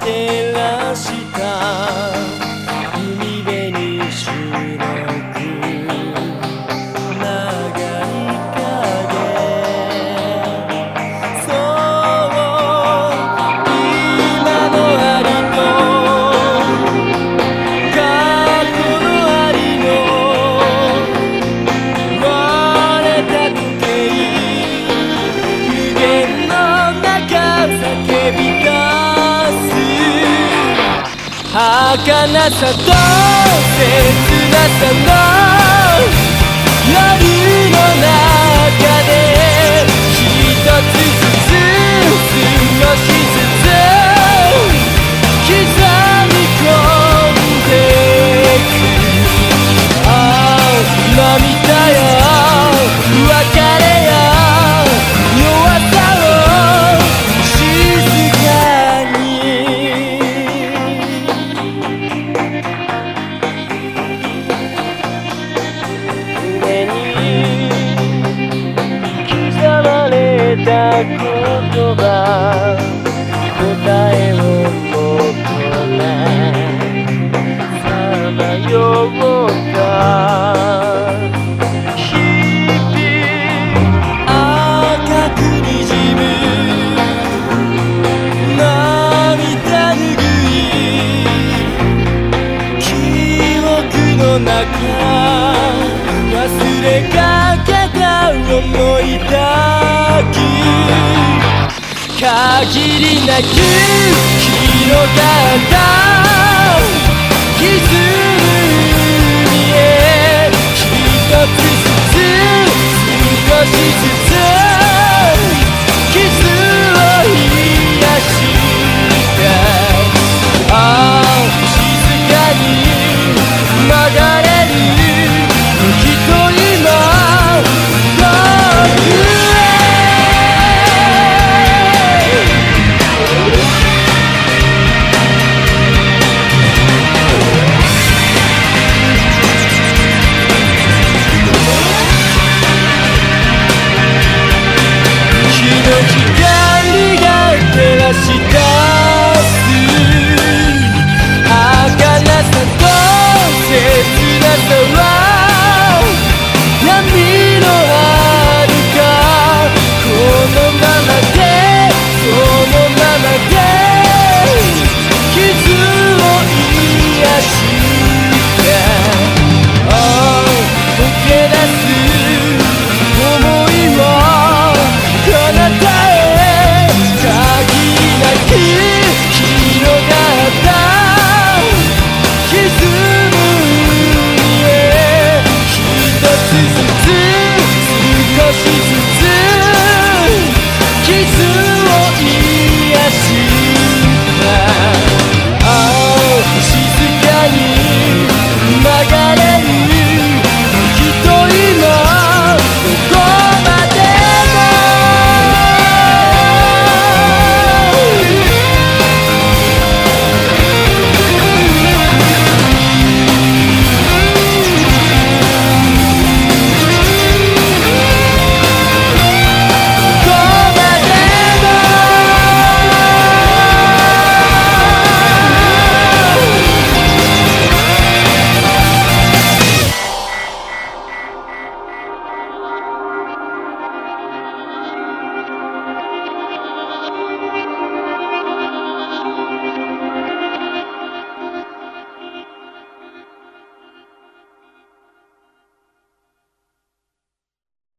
照らした儚さと切なさの夜の中で一つた言葉答えを求めさまよった日々赤くにじむ涙ぬぐい記憶の中忘れかけ思い抱き限りなく広がった。傷